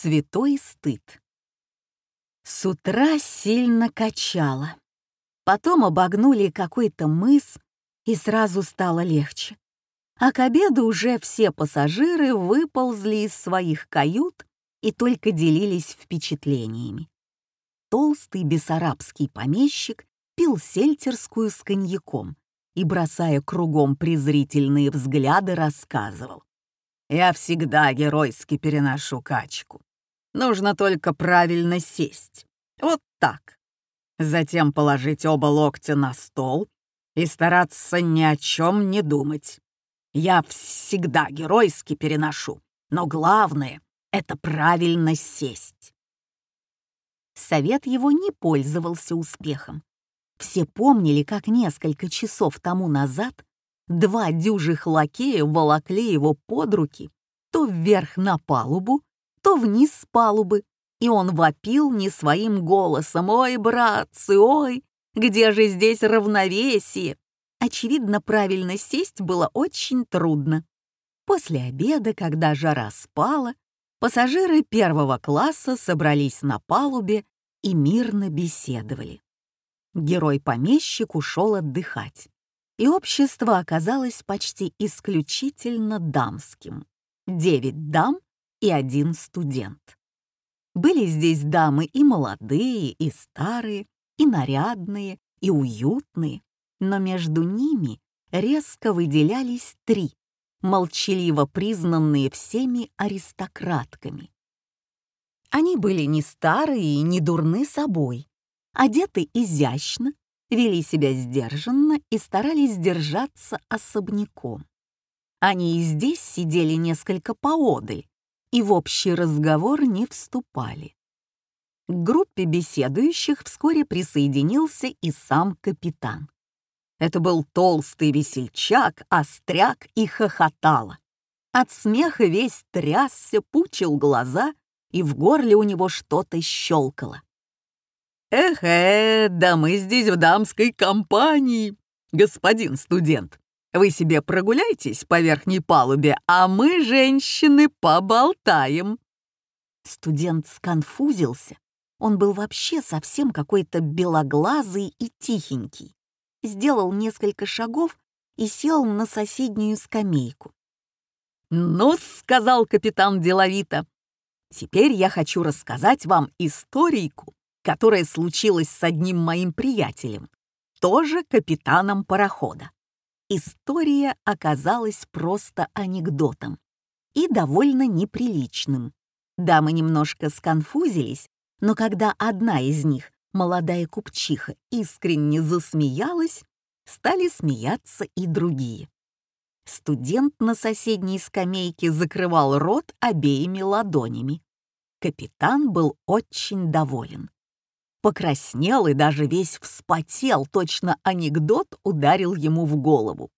Святой стыд. С утра сильно качало. Потом обогнули какой-то мыс, и сразу стало легче. А к обеду уже все пассажиры выползли из своих кают и только делились впечатлениями. Толстый бессарабский помещик пил сельтерскую с коньяком и, бросая кругом презрительные взгляды, рассказывал. «Я всегда геройски переношу качку. Нужно только правильно сесть. Вот так. Затем положить оба локтя на стол и стараться ни о чем не думать. Я всегда геройски переношу, но главное — это правильно сесть. Совет его не пользовался успехом. Все помнили, как несколько часов тому назад два дюжих лакея волокли его под руки то вверх на палубу, то вниз с палубы, и он вопил не своим голосом «Ой, братцы, ой, где же здесь равновесие?» Очевидно, правильно сесть было очень трудно. После обеда, когда жара спала, пассажиры первого класса собрались на палубе и мирно беседовали. Герой-помещик ушел отдыхать, и общество оказалось почти исключительно дамским. Девять дам и один студент. Были здесь дамы и молодые, и старые, и нарядные, и уютные, но между ними резко выделялись три, молчаливо признанные всеми аристократками. Они были не старые и не дурны собой, одеты изящно, вели себя сдержанно и старались держаться особняком. Они и здесь сидели несколько поодаль и в общий разговор не вступали. К группе беседующих вскоре присоединился и сам капитан. Это был толстый весельчак, остряк и хохотала. От смеха весь трясся, пучил глаза, и в горле у него что-то щелкало. «Эх-э, да мы здесь в дамской компании, господин студент. Вы себе прогуляйтесь по верхней палубе, а мы, женщины, поболтаем». Студент сконфузился. Он был вообще совсем какой-то белоглазый и тихенький сделал несколько шагов и сел на соседнюю скамейку. «Ну, — сказал капитан деловито, — теперь я хочу рассказать вам историйку, которая случилась с одним моим приятелем, тоже капитаном парохода. История оказалась просто анекдотом и довольно неприличным. Дамы немножко сконфузились, но когда одна из них молодая купчиха искренне засмеялась, стали смеяться и другие. Студент на соседней скамейке закрывал рот обеими ладонями. Капитан был очень доволен. Покраснел и даже весь вспотел, точно анекдот ударил ему в голову.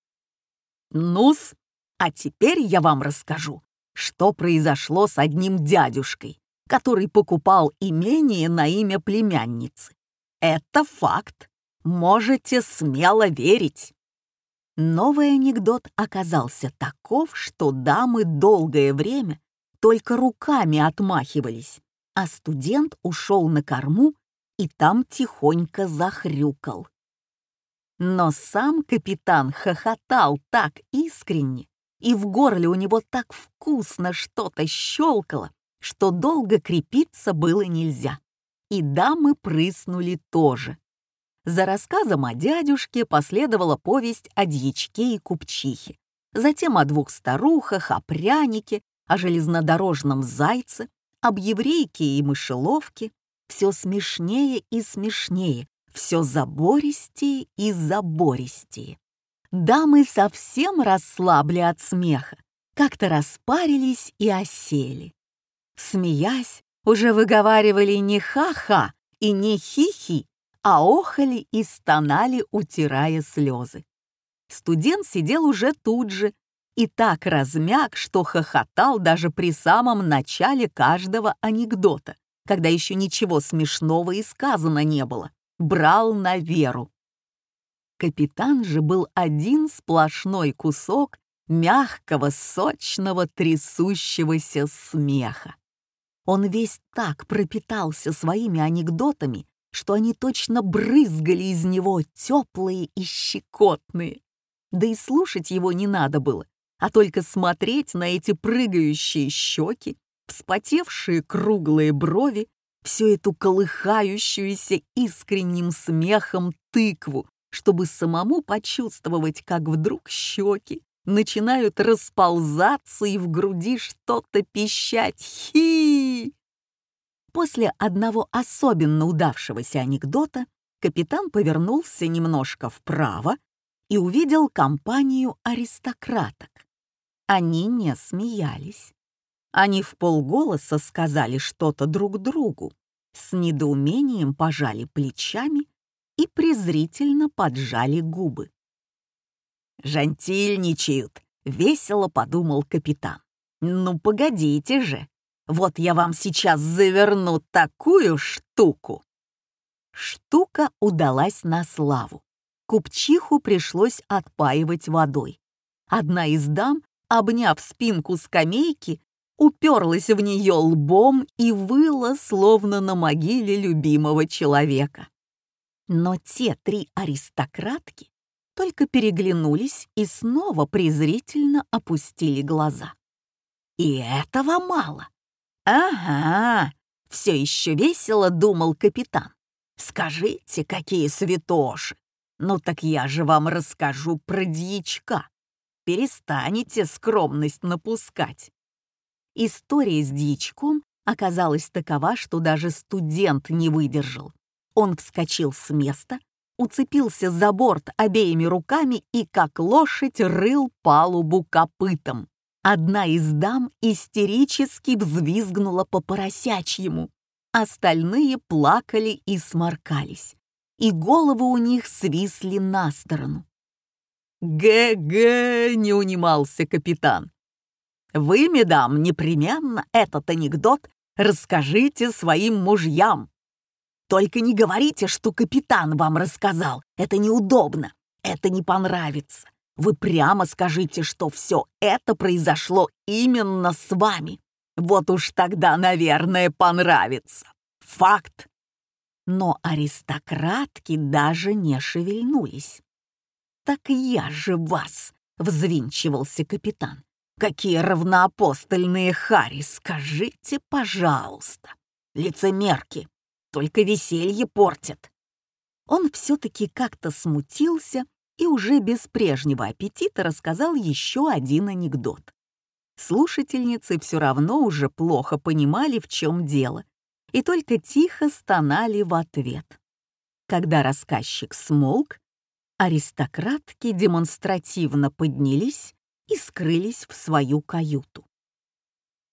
«Ну-с, а теперь я вам расскажу, что произошло с одним дядюшкой, который покупал имение на имя племянницы. Это факт. Можете смело верить. Новый анекдот оказался таков, что дамы долгое время только руками отмахивались, а студент ушел на корму и там тихонько захрюкал. Но сам капитан хохотал так искренне, и в горле у него так вкусно что-то щелкало, что долго крепиться было нельзя. И дамы прыснули тоже. За рассказом о дядюшке последовала повесть о дьячке и купчихе, затем о двух старухах, о прянике, о железнодорожном зайце, об еврейке и мышеловке. Все смешнее и смешнее, все забористее и забористее. Дамы совсем расслабли от смеха, как-то распарились и осели смеясь, уже выговаривали не ха-ха и не хи-хи, а охали и стонали, утирая слезы. Студент сидел уже тут же и так размяк, что хохотал даже при самом начале каждого анекдота, когда еще ничего смешного и сказано не было. Брал на веру. Капитан же был один сплошной кусок мягкого, сочного, трясущегося смеха. Он весь так пропитался своими анекдотами, что они точно брызгали из него теплые и щекотные. Да и слушать его не надо было, а только смотреть на эти прыгающие щеки, вспотевшие круглые брови, всю эту колыхающуюся искренним смехом тыкву, чтобы самому почувствовать, как вдруг щеки начинают расползаться и в груди что-то пищать. Хи! После одного особенно удавшегося анекдота капитан повернулся немножко вправо и увидел компанию аристократок. Они не смеялись. Они в полголоса сказали что-то друг другу, с недоумением пожали плечами и презрительно поджали губы. «Жантильничают», — весело подумал капитан. «Ну, погодите же, вот я вам сейчас заверну такую штуку». Штука удалась на славу. Купчиху пришлось отпаивать водой. Одна из дам, обняв спинку скамейки, уперлась в нее лбом и выла, словно на могиле любимого человека. Но те три аристократки только переглянулись и снова презрительно опустили глаза. И этого мало. Ага, все еще весело думал капитан. Скажите, какие святоши! Ну так я же вам расскажу про дьячка. Перестанете скромность напускать. История с дьячком оказалась такова, что даже студент не выдержал. Он вскочил с места, уцепился за борт обеими руками и, как лошадь, рыл палубу копытом. Одна из дам истерически взвизгнула по поросячьему. Остальные плакали и сморкались, и головы у них свисли на сторону. «Г-г!» — не унимался капитан. «Вы, медам, непременно этот анекдот расскажите своим мужьям. Только не говорите, что капитан вам рассказал. Это неудобно. Это не понравится. Вы прямо скажите, что все это произошло именно с вами. Вот уж тогда, наверное, понравится. Факт. Но аристократки даже не шевельнулись. «Так я же вас!» — взвинчивался капитан. «Какие равноапостольные хари, скажите, пожалуйста! Лицемерки, только веселье портит. Он все-таки как-то смутился и уже без прежнего аппетита рассказал еще один анекдот. Слушательницы все равно уже плохо понимали, в чем дело, и только тихо стонали в ответ. Когда рассказчик смолк, аристократки демонстративно поднялись и скрылись в свою каюту.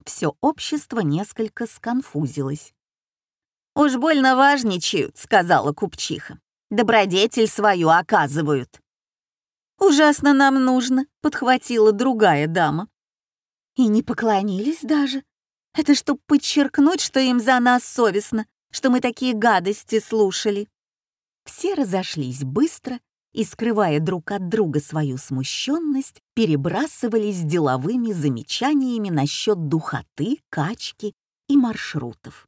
Все общество несколько сконфузилось. «Уж больно важничают», — сказала купчиха. «Добродетель свою оказывают». «Ужасно нам нужно», — подхватила другая дама. «И не поклонились даже. Это чтоб подчеркнуть, что им за нас совестно, что мы такие гадости слушали». Все разошлись быстро и, скрывая друг от друга свою смущенность, перебрасывались деловыми замечаниями насчет духоты, качки и маршрутов.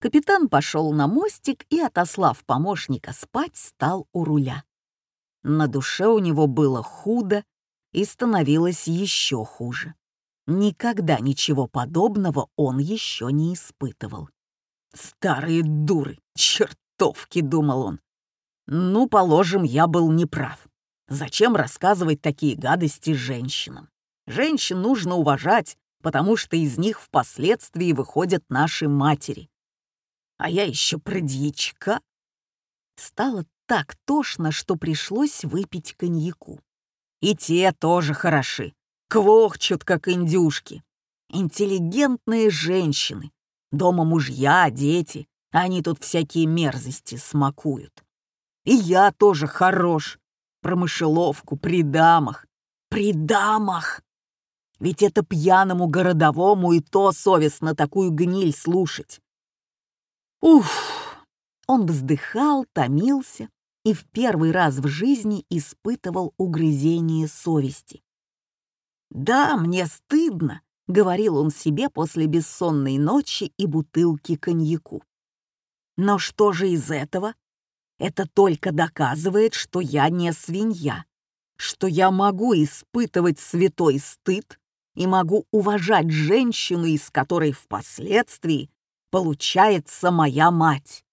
Капитан пошел на мостик и, отослав помощника спать, стал у руля. На душе у него было худо и становилось еще хуже. Никогда ничего подобного он еще не испытывал. «Старые дуры, чертовки!» — думал он. «Ну, положим, я был неправ. Зачем рассказывать такие гадости женщинам? Женщин нужно уважать, потому что из них впоследствии выходят наши матери а я еще про дьячка. Стало так тошно, что пришлось выпить коньяку. И те тоже хороши, квохчут, как индюшки. Интеллигентные женщины. Дома мужья, дети, они тут всякие мерзости смакуют. И я тоже хорош. Про мышеловку при дамах. При дамах! Ведь это пьяному городовому и то совестно такую гниль слушать. Уф! Он вздыхал, томился и в первый раз в жизни испытывал угрызение совести. Да, мне стыдно, — говорил он себе после бессонной ночи и бутылки коньяку. Но что же из этого? Это только доказывает, что я не свинья, что я могу испытывать святой стыд и могу уважать женщину, из которой впоследствии получается моя мать.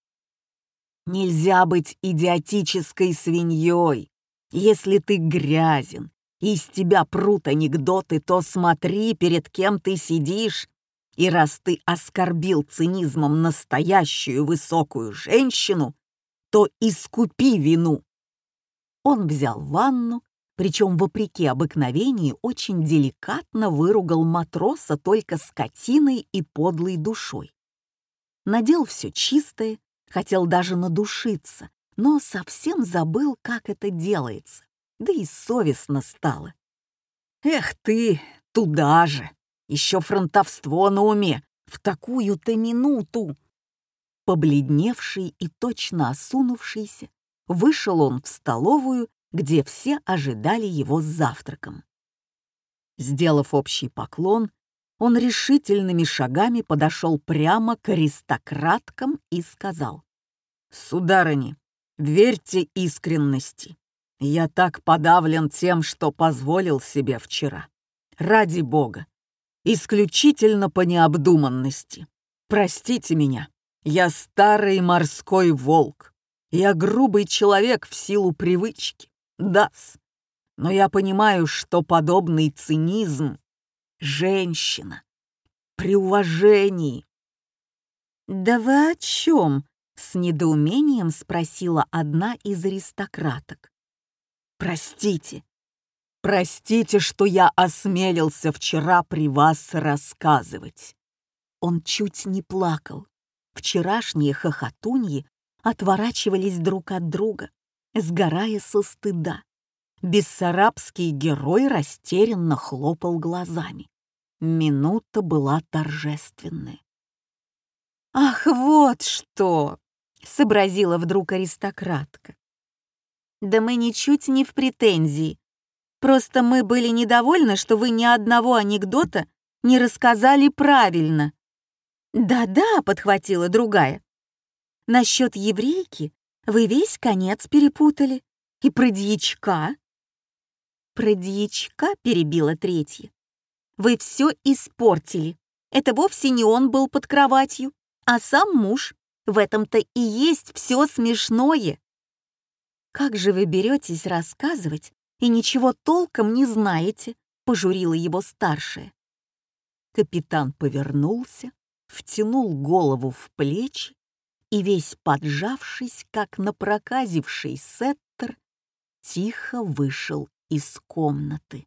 Нельзя быть идиотической свиньей. Если ты грязен, из тебя прут анекдоты, то смотри, перед кем ты сидишь. И раз ты оскорбил цинизмом настоящую высокую женщину, то искупи вину. Он взял ванну, причем, вопреки обыкновению, очень деликатно выругал матроса только скотиной и подлой душой. Надел все чистое, хотел даже надушиться, но совсем забыл, как это делается, да и совестно стало. «Эх ты, туда же! Еще фронтовство на уме! В такую-то минуту!» Побледневший и точно осунувшийся, вышел он в столовую, где все ожидали его с завтраком. Сделав общий поклон, он решительными шагами подошел прямо к аристократкам и сказал, «Сударыни, верьте искренности. Я так подавлен тем, что позволил себе вчера. Ради Бога. Исключительно по необдуманности. Простите меня. Я старый морской волк. Я грубый человек в силу привычки. Дас. Но я понимаю, что подобный цинизм — женщина. При уважении. «Да вы о чем?» — с недоумением спросила одна из аристократок. «Простите, простите, что я осмелился вчера при вас рассказывать». Он чуть не плакал. Вчерашние хохотуньи отворачивались друг от друга, сгорая со стыда. Бессарабский герой растерянно хлопал глазами. Минута была торжественная. «Ах, вот что!» — сообразила вдруг аристократка. «Да мы ничуть не в претензии. Просто мы были недовольны, что вы ни одного анекдота не рассказали правильно». «Да-да», — подхватила другая. «Насчет еврейки вы весь конец перепутали. И про дьячка». «Про дьячка», — перебила третья. «Вы все испортили. Это вовсе не он был под кроватью, а сам муж. В этом-то и есть все смешное». «Как же вы беретесь рассказывать и ничего толком не знаете?» — пожурила его старшая. Капитан повернулся, втянул голову в плечи и, весь поджавшись, как напроказивший сеттер, тихо вышел из комнаты.